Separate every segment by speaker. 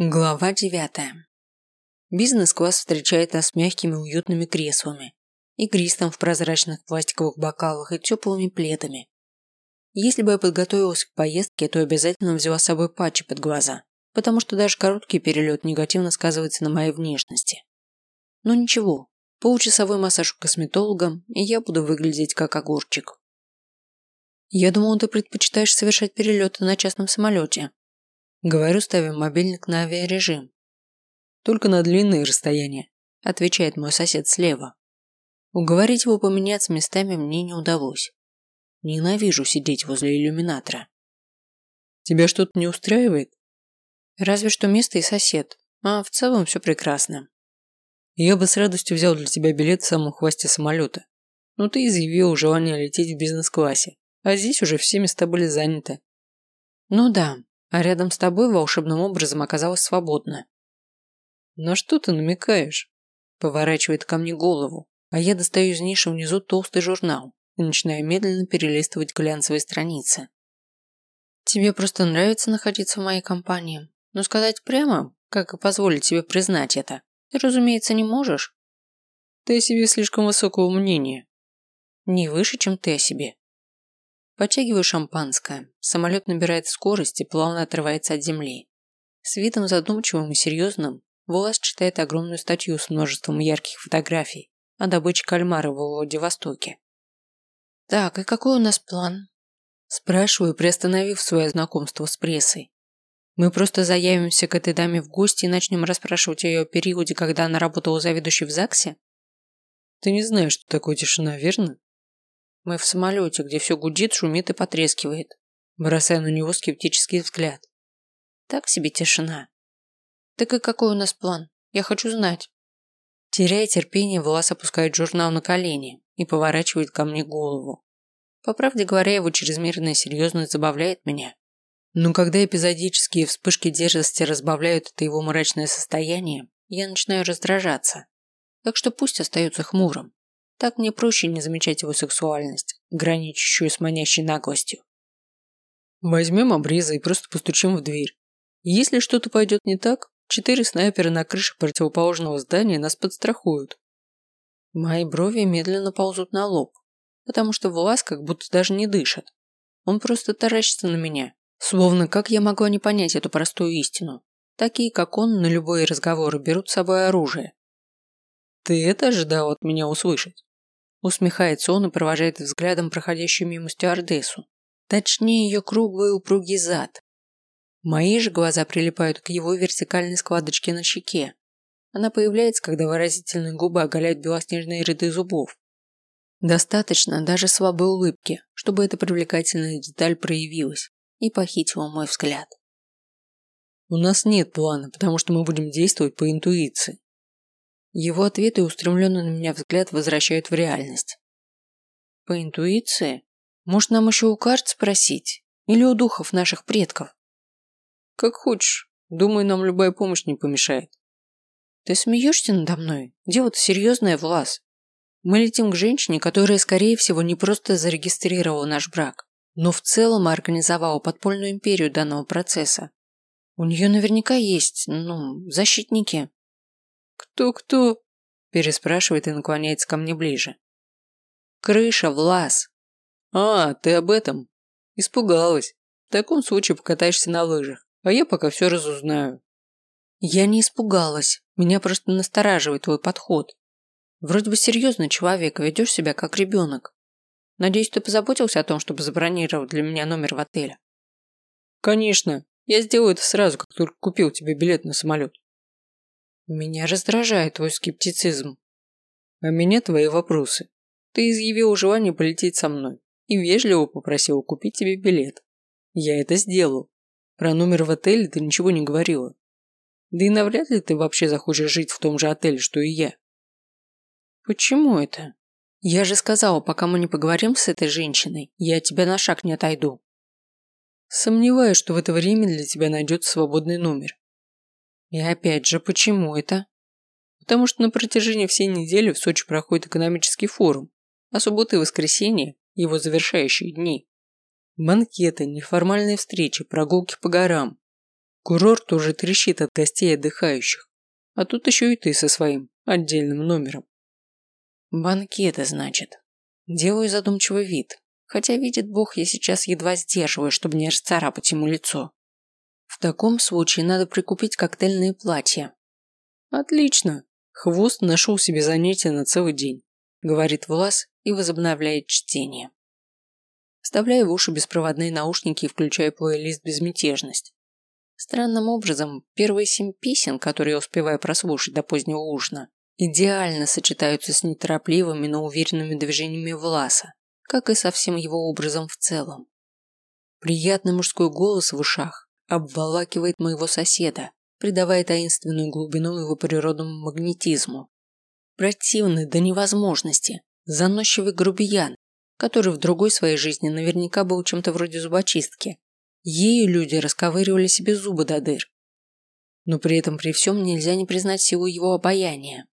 Speaker 1: Глава девятая. Бизнес-класс встречает нас мягкими уютными креслами, игристом в прозрачных пластиковых бокалах и теплыми пледами. Если бы я подготовилась к поездке, то обязательно взяла с собой патчи под глаза, потому что даже короткий перелет негативно сказывается на моей внешности. Но ничего, получасовой массаж у косметолога, и я буду выглядеть как огурчик. Я думал, ты предпочитаешь совершать перелеты на частном самолете, Говорю, ставим мобильник на авиарежим. Только на длинные расстояния, отвечает мой сосед слева. Уговорить его поменяться местами мне не удалось. Ненавижу сидеть возле иллюминатора. Тебя что-то не устраивает? Разве что место и сосед, а в целом все прекрасно. Я бы с радостью взял для тебя билет в самом хвосте самолета. Но ты изъявил желание лететь в бизнес-классе, а здесь уже все места были заняты. Ну да, а рядом с тобой волшебным образом оказалась свободна. «На что ты намекаешь?» Поворачивает ко мне голову, а я достаю из ниши внизу толстый журнал и начинаю медленно перелистывать глянцевые страницы. «Тебе просто нравится находиться в моей компании, но сказать прямо, как и позволить себе признать это, ты, разумеется, не можешь». «Ты о себе слишком высокого мнения». «Не выше, чем ты о себе», Подтягиваю шампанское. Самолет набирает скорость и плавно отрывается от земли. С видом задумчивым и серьезным Волос читает огромную статью с множеством ярких фотографий о добыче кальмара в Владивостоке. «Так, и какой у нас план?» Спрашиваю, приостановив свое знакомство с прессой. Мы просто заявимся к этой даме в гости и начнем расспрашивать о ее периоде, когда она работала заведующей в ЗАГСе? Ты не знаешь, что такое тишина, верно? Мы в самолете, где все гудит, шумит и потрескивает. Бросая на него скептический взгляд. Так себе тишина. Так и какой у нас план? Я хочу знать. Теряя терпение, Влас опускает журнал на колени и поворачивает ко мне голову. По правде говоря, его чрезмерная серьезность забавляет меня. Но когда эпизодические вспышки дерзости разбавляют это его мрачное состояние, я начинаю раздражаться. Так что пусть остается хмурым. Так мне проще не замечать его сексуальность, граничащую с манящей наглостью. Возьмем обрезы и просто постучим в дверь. Если что-то пойдет не так, четыре снайпера на крыше противоположного здания нас подстрахуют. Мои брови медленно ползут на лоб, потому что Влас как будто даже не дышит. Он просто таращится на меня, словно как я могла не понять эту простую истину. Такие, как он, на любые разговоры берут с собой оружие. Ты это ожидал от меня услышать? Усмехается он и провожает взглядом проходящую мимо стюардессу. Точнее, ее круглый упругий зад. Мои же глаза прилипают к его вертикальной складочке на щеке. Она появляется, когда выразительные губы оголяют белоснежные ряды зубов. Достаточно даже слабой улыбки, чтобы эта привлекательная деталь проявилась и похитила мой взгляд. У нас нет плана, потому что мы будем действовать по интуиции. Его ответ и устремленный на меня взгляд возвращают в реальность. По интуиции? Может, нам еще у карт спросить? Или у духов наших предков? Как хочешь. Думаю, нам любая помощь не помешает. Ты смеешься надо мной? Дело-то серьезное, Влас. Мы летим к женщине, которая, скорее всего, не просто зарегистрировала наш брак, но в целом организовала подпольную империю данного процесса. У нее наверняка есть, ну, защитники. «Кто-кто?» – переспрашивает и наклоняется ко мне ближе. «Крыша, Влас!» «А, ты об этом?» «Испугалась. В таком случае покатаешься на лыжах, а я пока все разузнаю». «Я не испугалась. Меня просто настораживает твой подход. Вроде бы серьезный человек, ведешь себя как ребенок. Надеюсь, ты позаботился о том, чтобы забронировать для меня номер в отеле?» «Конечно. Я сделаю это сразу, как только купил тебе билет на самолет». Меня раздражает твой скептицизм. А меня твои вопросы. Ты изъявил желание полететь со мной и вежливо попросил купить тебе билет. Я это сделал. Про номер в отеле ты ничего не говорила. Да и навряд ли ты вообще захочешь жить в том же отеле, что и я. Почему это? Я же сказала, пока мы не поговорим с этой женщиной, я от тебя на шаг не отойду. Сомневаюсь, что в это время для тебя найдется свободный номер. И опять же, почему это? Потому что на протяжении всей недели в Сочи проходит экономический форум, а субботы и воскресенье – его завершающие дни. Банкеты, неформальные встречи, прогулки по горам.
Speaker 2: Курорт уже трещит от гостей отдыхающих. А тут еще и ты со своим отдельным номером.
Speaker 1: Банкеты, значит. Делаю задумчивый вид, хотя видит Бог, я сейчас едва сдерживаю, чтобы не расцарапать ему лицо. В таком случае надо прикупить коктейльные платья.
Speaker 2: Отлично. Хвост нашел себе занятие на целый день, говорит Влас и возобновляет чтение. Вставляю в уши беспроводные наушники и включаю плейлист «Безмятежность». Странным образом, первые семь песен, которые я успеваю прослушать до позднего ужина, идеально сочетаются с неторопливыми, но уверенными движениями Власа, как и со всем его образом в целом. Приятный мужской голос в ушах обволакивает моего соседа, придавая таинственную глубину его природному магнетизму. Противный до невозможности, заносчивый грубиян, который в другой своей жизни наверняка был чем-то вроде зубочистки. Ею люди расковыривали себе зубы до дыр. Но при этом при всем нельзя не признать силу его обаяния.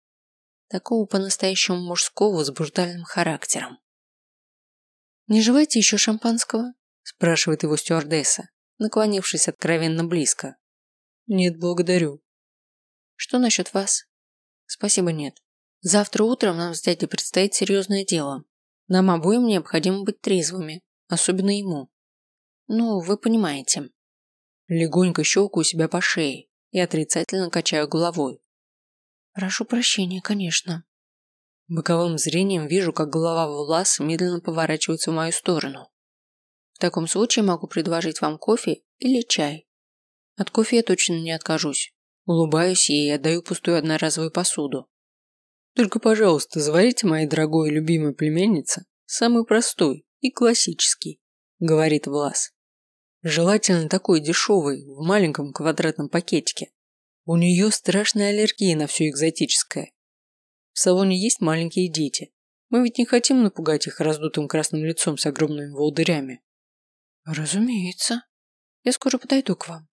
Speaker 2: Такого по-настоящему мужского с брутальным характером. «Не желаете еще шампанского?» – спрашивает его стюардесса, наклонившись откровенно близко. «Нет, благодарю».
Speaker 1: «Что насчет вас?» «Спасибо, нет. Завтра утром нам с дядей предстоит серьезное дело. Нам обоим необходимо быть трезвыми, особенно ему. Ну, вы понимаете». Легонько щелкаю себя по шее и отрицательно качаю головой. Прошу прощения, конечно. Боковым зрением вижу, как голова Власа медленно поворачивается в мою сторону. Таком случае могу предложить вам кофе или чай. От кофе я точно не откажусь. Улыбаюсь ей и отдаю пустую одноразовую посуду.
Speaker 2: Только, пожалуйста, заварите моей дорогой и любимой племяннице самый простой и классический, говорит Влас. Желательно такой дешевый, в маленьком квадратном пакетике, у нее страшная аллергия на все экзотическое. В салоне есть маленькие дети. Мы ведь не хотим напугать их раздутым красным лицом с огромными волдырями.
Speaker 1: Разумеется. Я скоро подойду к вам.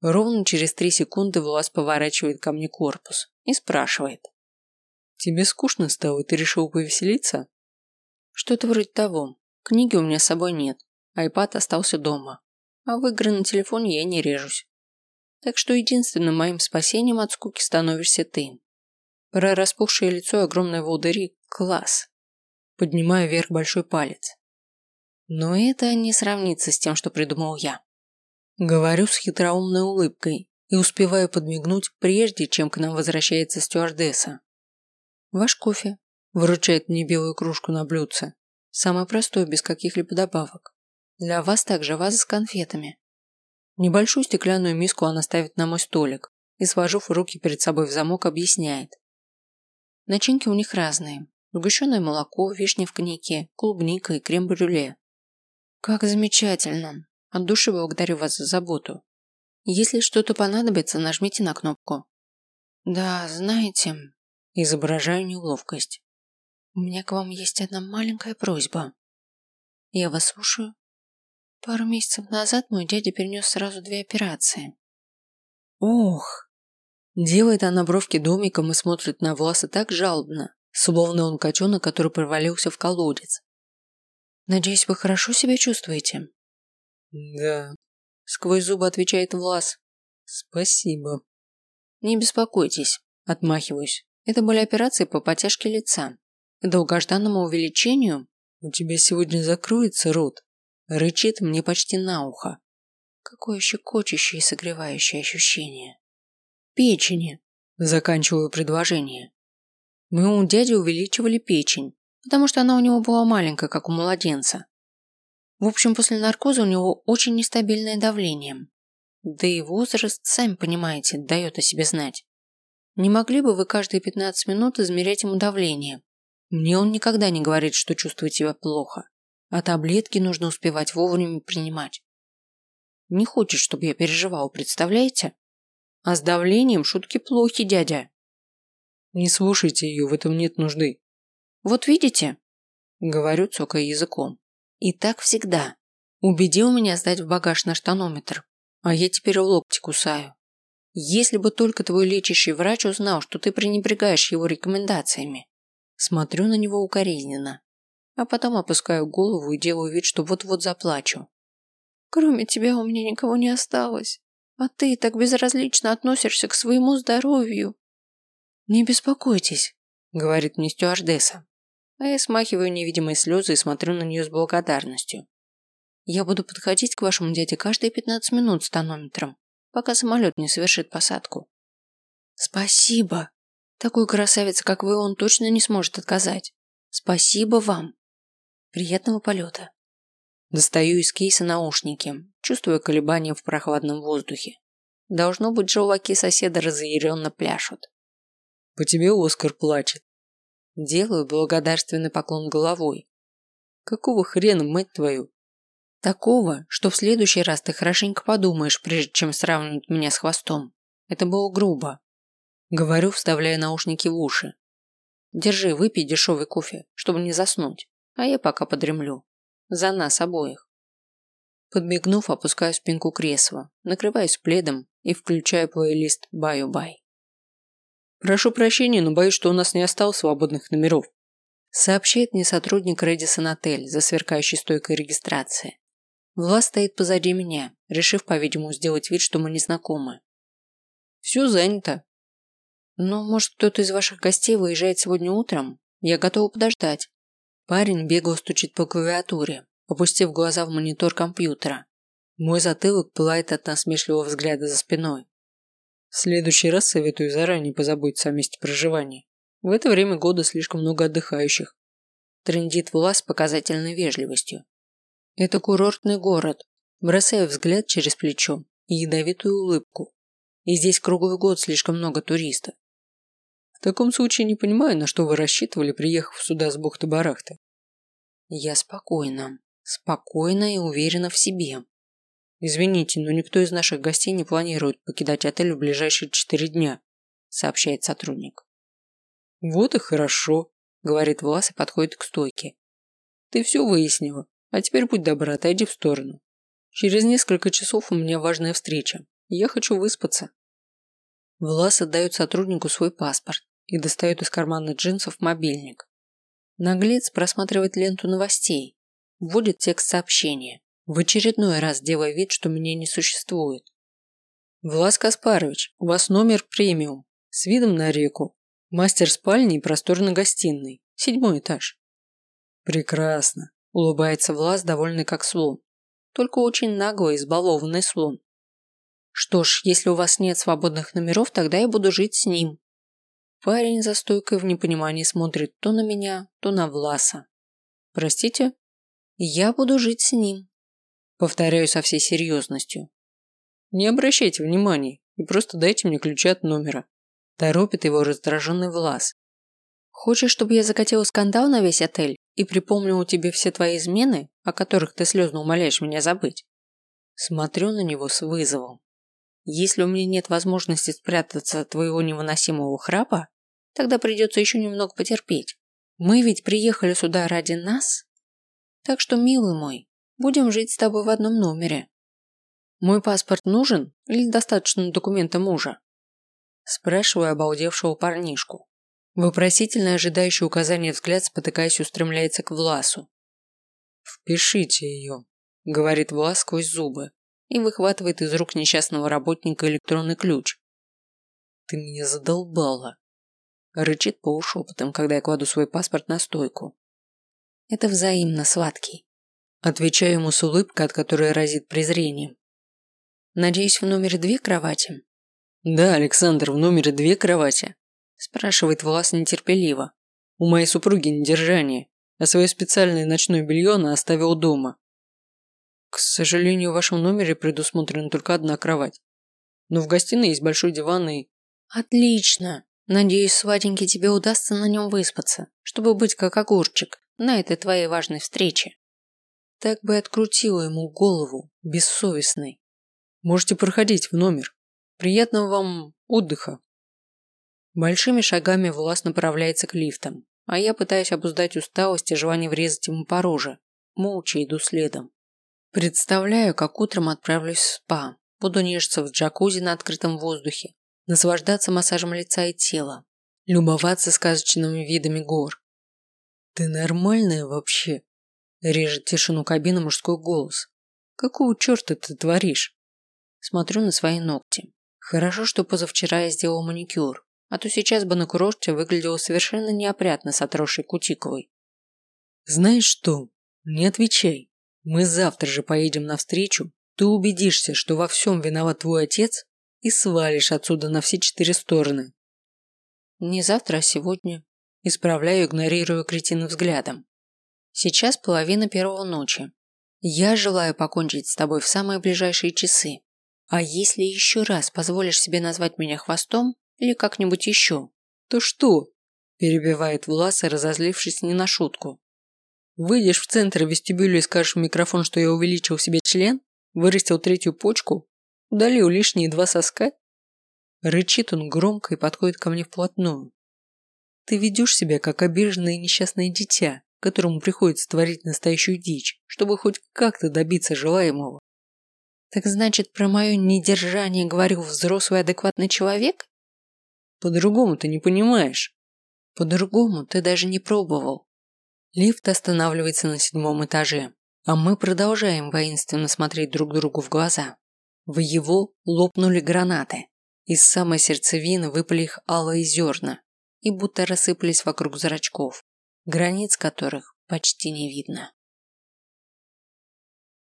Speaker 1: Ровно через три секунды Влас поворачивает ко мне корпус и спрашивает.
Speaker 2: Тебе скучно стало, и ты решил повеселиться?
Speaker 1: Что-то вроде того. Книги у меня с собой нет. Айпад остался дома. А в игры на телефоне я не режусь. Так что единственным моим спасением от скуки становишься ты. Про распухшее лицо и огромное волдыри – класс. Поднимаю вверх большой палец. Но это не сравнится с тем, что придумал я. Говорю с хитроумной улыбкой и успеваю подмигнуть, прежде чем к нам возвращается стюардесса. «Ваш кофе», – выручает мне белую кружку на блюдце. Самое простое, без каких-либо добавок. Для вас также ваза с конфетами. Небольшую стеклянную миску она ставит на мой столик и, сложив руки перед собой в замок, объясняет. Начинки у них разные. Сгущенное молоко, вишня в коньяке, клубника и крем-брюле. Как замечательно. От души благодарю вас за заботу. Если что-то понадобится, нажмите на кнопку. Да, знаете, изображаю неловкость. У меня к вам есть одна маленькая просьба. Я вас слушаю. Пару месяцев назад мой дядя перенес сразу две операции. Ох! Делает она бровки домиком и смотрит на Власа так жалобно, словно он котенок, который провалился в колодец. Надеюсь, вы хорошо себя чувствуете?
Speaker 2: Да.
Speaker 1: Сквозь зубы отвечает Влас.
Speaker 2: Спасибо.
Speaker 1: Не беспокойтесь, отмахиваюсь. Это были операции по потяжке лица. К долгожданному увеличению...
Speaker 2: У тебя сегодня закроется рот, Рычит мне почти на ухо.
Speaker 1: Какое щекочущее и согревающее ощущение. Печени. Заканчиваю предложение. Мы у дяди увеличивали печень, потому что она у него была маленькая, как у младенца. В общем, после наркоза у него очень нестабильное давление. Да и возраст, сами понимаете, дает о себе знать. Не могли бы вы каждые 15 минут измерять ему давление? Мне он никогда не говорит, что чувствует себя плохо а таблетки нужно успевать вовремя принимать. Не хочет, чтобы я переживал, представляете? А с давлением шутки плохи, дядя.
Speaker 2: Не слушайте ее, в этом нет нужды.
Speaker 1: Вот видите? Говорю, цокая языком. И так всегда. Убедил меня сдать в багаж наш тонометр, а я теперь в локти кусаю. Если бы только твой лечащий врач узнал, что ты пренебрегаешь его рекомендациями. Смотрю на него укоризненно а потом опускаю голову и делаю вид, что вот-вот заплачу. Кроме тебя у меня никого не осталось. А ты так безразлично относишься к своему здоровью. Не беспокойтесь, говорит мне стюардесса. А я смахиваю невидимые слезы и смотрю на нее с благодарностью. Я буду подходить к вашему дяде каждые 15 минут с тонометром, пока самолет не совершит посадку. Спасибо. Такой красавице, как вы, он точно не сможет отказать. Спасибо вам. Приятного полета. Достаю из кейса наушники, чувствуя колебания в прохладном воздухе. Должно быть, желваки соседа разъяренно пляшут.
Speaker 2: По тебе Оскар плачет.
Speaker 1: Делаю благодарственный поклон головой.
Speaker 2: Какого хрена, мать твою?
Speaker 1: Такого, что в следующий раз ты хорошенько подумаешь, прежде чем сравнивать меня с хвостом. Это было грубо. Говорю, вставляя наушники в уши. Держи, выпей дешевый кофе, чтобы не заснуть, а я пока подремлю. За нас обоих. Подмигнув, опускаю спинку кресла, накрываюсь пледом и включаю плейлист «Баю-бай».
Speaker 2: «Прошу прощения, но боюсь, что у нас не осталось свободных номеров»,
Speaker 1: сообщает мне сотрудник Редисон Отель за сверкающей стойкой регистрации. Влас стоит позади меня, решив, по-видимому, сделать вид, что мы не знакомы.
Speaker 2: Все занято.
Speaker 1: Но, может, кто-то из ваших гостей выезжает сегодня утром? Я готова подождать. Парень бегло стучит по клавиатуре, опустив глаза в монитор компьютера. Мой затылок пылает от насмешливого взгляда за спиной.
Speaker 2: В следующий раз советую заранее позаботиться о месте проживания. В это время года слишком много отдыхающих.
Speaker 1: Трендит Влас показательной вежливостью. Это курортный город. Бросаю взгляд через плечо и ядовитую улыбку. И здесь круглый год слишком много туристов.
Speaker 2: В таком случае не понимаю, на что вы рассчитывали, приехав сюда с бухты-барахты.
Speaker 1: Я спокойна. Спокойна и уверена в себе.
Speaker 2: Извините, но никто из наших гостей не планирует покидать отель в ближайшие четыре дня, сообщает сотрудник. Вот и хорошо, говорит Влас и подходит к стойке. Ты все выяснила. А теперь будь добра, отойди в сторону. Через несколько часов у меня важная встреча. Я хочу выспаться.
Speaker 1: Влас отдает сотруднику свой паспорт и достает из кармана джинсов мобильник. Наглец просматривает ленту новостей, вводит текст сообщения, в очередной раз делая вид, что меня не существует.
Speaker 2: Влас Каспарович, у вас номер премиум, с видом на реку, мастер спальни и просторной гостиной, седьмой этаж. Прекрасно. Улыбается Влас, довольный как слон. Только очень наглый, избалованный слон.
Speaker 1: Что ж, если у вас нет свободных номеров, тогда я буду жить с ним. Парень за стойкой в непонимании смотрит то на меня, то на Власа. Простите? Я буду жить с ним. Повторяю со всей серьезностью.
Speaker 2: Не обращайте внимания и просто дайте мне ключи от номера.
Speaker 1: Торопит его раздраженный Влас. Хочешь, чтобы я закатила скандал на весь отель? и припомнил тебе все твои измены, о которых ты слезно умоляешь меня забыть. Смотрю на него с вызовом. Если у меня нет возможности спрятаться от твоего невыносимого храпа, тогда придется еще немного потерпеть. Мы ведь приехали сюда ради нас. Так что, милый мой, будем жить с тобой в одном номере. Мой паспорт нужен или достаточно документа мужа? Спрашиваю обалдевшего парнишку. Вопросительно ожидающий указания взгляд, спотыкаясь, устремляется к Власу.
Speaker 2: «Впишите ее», – говорит Влас сквозь зубы и выхватывает из рук несчастного работника электронный ключ. «Ты меня задолбала», – рычит полушепотом, когда я кладу свой паспорт на стойку.
Speaker 1: «Это взаимно, сладкий», – отвечаю ему с улыбкой, от которой разит презрением. «Надеюсь, в номере две кровати?»
Speaker 2: «Да, Александр, в номере две кровати», спрашивает Влас нетерпеливо. У моей супруги недержание, а свое специальное ночное белье она оставила дома. К сожалению, в вашем номере предусмотрена только одна кровать. Но в гостиной есть большой диван и...
Speaker 1: Отлично. Надеюсь, сладенький, тебе удастся на нем выспаться, чтобы быть как огурчик на этой твоей важной встрече. Так бы открутила ему голову, бессовестный.
Speaker 2: Можете проходить в номер. Приятного вам отдыха.
Speaker 1: Большими шагами Влас направляется к лифтам, а я пытаюсь обуздать усталость и желание врезать ему по роже. Молча иду следом. Представляю, как утром отправлюсь в спа, буду нежиться в джакузи на открытом воздухе, наслаждаться массажем лица и тела, любоваться сказочными видами гор.
Speaker 2: «Ты нормальная вообще?» – режет тишину кабины мужской голос. «Какого черта ты творишь?»
Speaker 1: Смотрю на свои ногти. Хорошо, что позавчера я сделал маникюр, а то сейчас бы на курорте выглядело совершенно неопрятно с отросшей кутиковой.
Speaker 2: Знаешь что? Не отвечай. Мы завтра же поедем навстречу, ты убедишься, что во всем виноват твой отец и свалишь отсюда на все четыре стороны.
Speaker 1: Не завтра, а сегодня. Исправляю, игнорируя кретина взглядом. Сейчас половина первого ночи. Я желаю покончить с тобой в самые ближайшие часы. А если еще раз позволишь себе назвать меня хвостом или как-нибудь еще,
Speaker 2: то что? Перебивает Власа, разозлившись не на шутку. Выйдешь в центр вестибюля и скажешь в микрофон, что я увеличил себе член, вырастил третью почку, удалил лишние два соска? Рычит он громко и подходит ко мне вплотную. Ты ведешь себя как обиженное несчастное дитя, которому приходится творить настоящую дичь, чтобы хоть как-то добиться желаемого.
Speaker 1: Так значит, про мое недержание говорил взрослый адекватный человек?
Speaker 2: По-другому ты не понимаешь.
Speaker 1: По-другому ты даже не пробовал. Лифт останавливается на седьмом этаже, а мы продолжаем воинственно смотреть друг другу в глаза. В его лопнули гранаты. Из самой сердцевины выпали их алые зерна и будто рассыпались вокруг зрачков, границ которых почти не видно.